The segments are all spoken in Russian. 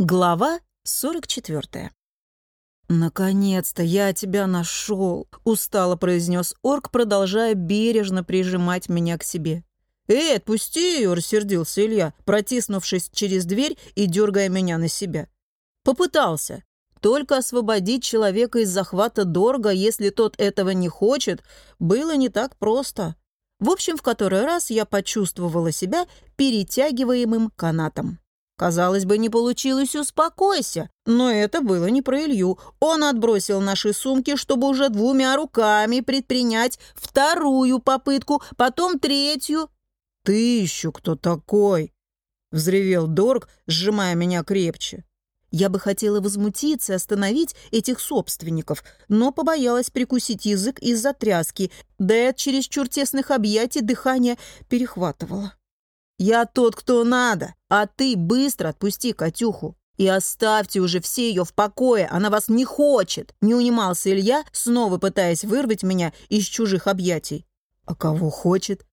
Глава 44. «Наконец-то я тебя нашел!» — устало произнес орк, продолжая бережно прижимать меня к себе. «Эй, отпусти ее!» — рассердился Илья, протиснувшись через дверь и дергая меня на себя. Попытался. Только освободить человека из захвата дорого, если тот этого не хочет, было не так просто. В общем, в который раз я почувствовала себя перетягиваемым канатом. Казалось бы, не получилось, успокойся. Но это было не про Илью. Он отбросил наши сумки, чтобы уже двумя руками предпринять вторую попытку, потом третью. «Ты еще кто такой?» — взревел Дорг, сжимая меня крепче. Я бы хотела возмутиться и остановить этих собственников, но побоялась прикусить язык из-за тряски, да и от чересчур тесных объятий дыхание перехватывало. «Я тот, кто надо, а ты быстро отпусти Катюху. И оставьте уже все ее в покое, она вас не хочет!» Не унимался Илья, снова пытаясь вырвать меня из чужих объятий. «А кого хочет?»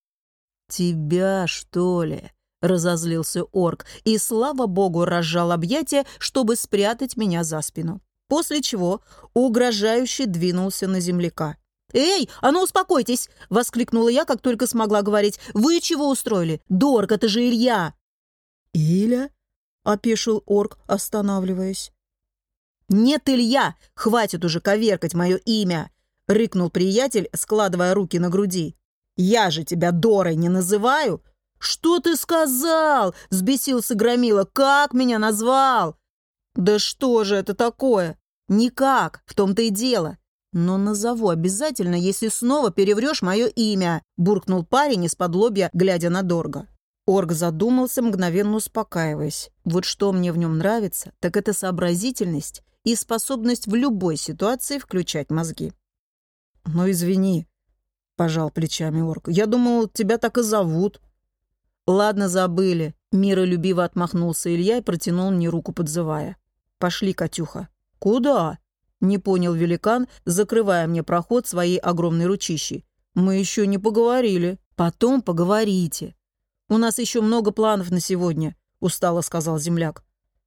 «Тебя, что ли?» — разозлился орк, и, слава богу, разжал объятия, чтобы спрятать меня за спину. После чего угрожающе двинулся на земляка. «Эй, а ну успокойтесь!» — воскликнула я, как только смогла говорить. «Вы чего устроили? Дорг, это же Илья!» «Иля?» — опешил орк, останавливаясь. «Нет, Илья! Хватит уже коверкать мое имя!» — рыкнул приятель, складывая руки на груди. «Я же тебя Дорой не называю!» «Что ты сказал?» — взбесился Громила. «Как меня назвал?» «Да что же это такое?» «Никак, в том-то и дело. «Но назову обязательно, если снова переврешь мое имя», буркнул парень из-под лобья, глядя на Дорга. Орг задумался, мгновенно успокаиваясь. Вот что мне в нем нравится, так это сообразительность и способность в любой ситуации включать мозги. «Ну, извини», — пожал плечами Орг. «Я думал, тебя так и зовут». «Ладно, забыли», — миролюбиво отмахнулся Илья и протянул мне руку, подзывая. «Пошли, Катюха». «Куда?» Не понял великан, закрывая мне проход своей огромной ручищей. Мы еще не поговорили. Потом поговорите. У нас еще много планов на сегодня, устало сказал земляк.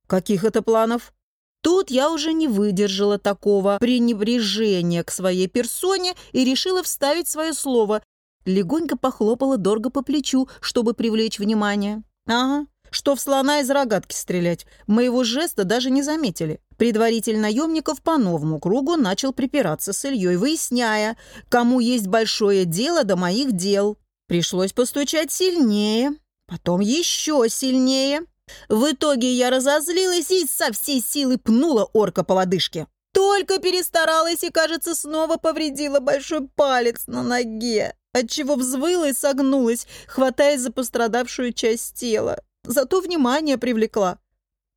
Каких это планов? Тут я уже не выдержала такого пренебрежения к своей персоне и решила вставить свое слово. Легонько похлопала Дорго по плечу, чтобы привлечь внимание. Ага, что в слона из рогатки стрелять. Моего жеста даже не заметили. Предваритель наемников по новому кругу начал припираться с Ильей, выясняя, кому есть большое дело до моих дел. Пришлось постучать сильнее, потом еще сильнее. В итоге я разозлилась и со всей силы пнула орка по лодыжке. Только перестаралась и, кажется, снова повредила большой палец на ноге, отчего взвыла и согнулась, хватаясь за пострадавшую часть тела зато внимание привлекла.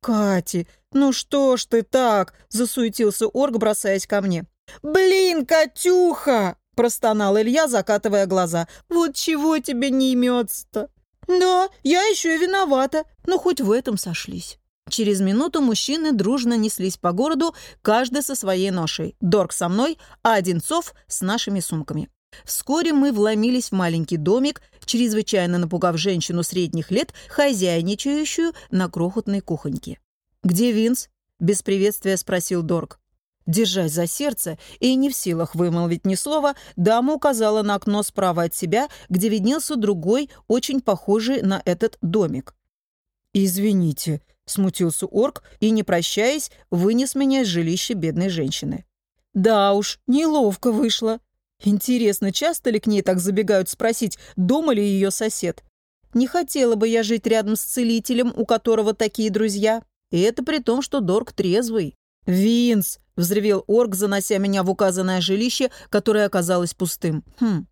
«Кати, ну что ж ты так?» — засуетился Орг, бросаясь ко мне. «Блин, Катюха!» — простонал Илья, закатывая глаза. «Вот чего тебе не имется-то?» «Да, я еще и виновата, но хоть в этом сошлись». Через минуту мужчины дружно неслись по городу, каждый со своей ношей. Дорг со мной, а Одинцов с нашими сумками. Вскоре мы вломились в маленький домик, чрезвычайно напугав женщину средних лет, хозяйничающую на крохотной кухоньке. «Где Винс?» — без приветствия спросил Дорг. Держась за сердце и не в силах вымолвить ни слова, дама указала на окно справа от себя, где виднелся другой, очень похожий на этот домик. «Извините», — смутился орк и, не прощаясь, вынес меня из жилища бедной женщины. «Да уж, неловко вышло», Интересно, часто ли к ней так забегают спросить, дома ли ее сосед? Не хотела бы я жить рядом с целителем, у которого такие друзья. И это при том, что Дорг трезвый. «Винс!» — взревел орк, занося меня в указанное жилище, которое оказалось пустым. «Хм,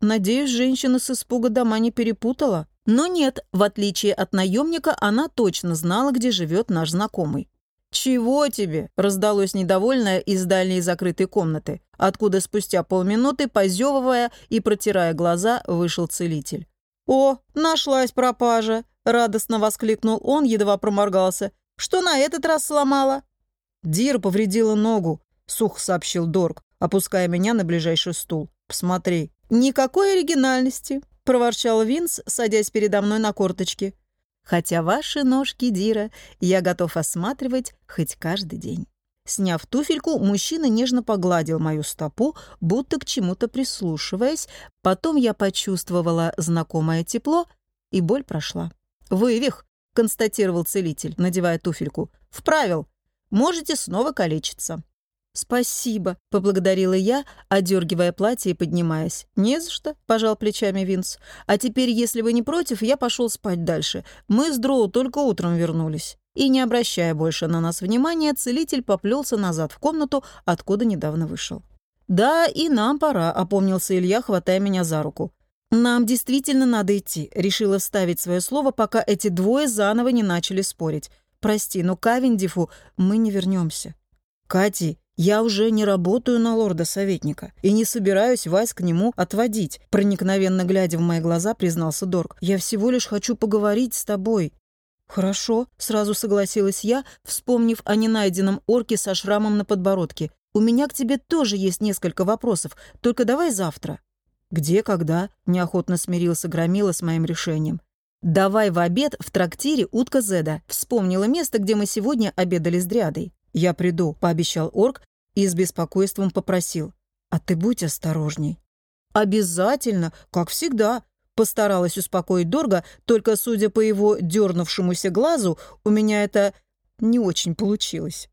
надеюсь, женщина с испуга дома не перепутала?» Но нет, в отличие от наемника, она точно знала, где живет наш знакомый. «Чего тебе?» — раздалось недовольное из дальней закрытой комнаты, откуда спустя полминуты, позевывая и протирая глаза, вышел целитель. «О, нашлась пропажа!» — радостно воскликнул он, едва проморгался. «Что на этот раз сломала?» «Дира повредила ногу», — сухо сообщил Дорг, опуская меня на ближайший стул. «Посмотри». «Никакой оригинальности», — проворчал Винс, садясь передо мной на корточки. Хотя ваши ножки, Дира, я готов осматривать хоть каждый день. Сняв туфельку, мужчина нежно погладил мою стопу, будто к чему-то прислушиваясь. Потом я почувствовала знакомое тепло, и боль прошла. «Вывих», — констатировал целитель, надевая туфельку. «Вправил. Можете снова калечиться». «Спасибо», — поблагодарила я, одергивая платье и поднимаясь. «Не за что», — пожал плечами Винс. «А теперь, если вы не против, я пошел спать дальше. Мы с Дроу только утром вернулись». И, не обращая больше на нас внимания, целитель поплелся назад в комнату, откуда недавно вышел. «Да, и нам пора», — опомнился Илья, хватая меня за руку. «Нам действительно надо идти», — решила вставить свое слово, пока эти двое заново не начали спорить. «Прости, но к Авендифу мы не вернемся. «Кати, я уже не работаю на лорда-советника и не собираюсь вас к нему отводить», проникновенно глядя в мои глаза, признался Дорг. «Я всего лишь хочу поговорить с тобой». «Хорошо», — сразу согласилась я, вспомнив о ненайденном орке со шрамом на подбородке. «У меня к тебе тоже есть несколько вопросов, только давай завтра». «Где, когда?» — неохотно смирился Громила с моим решением. «Давай в обед в трактире утка Зеда. Вспомнила место, где мы сегодня обедали с Дриадой». «Я приду», — пообещал орк и с беспокойством попросил. «А ты будь осторожней». «Обязательно, как всегда», Постаралась успокоить Дорга, только, судя по его дернувшемуся глазу, у меня это не очень получилось.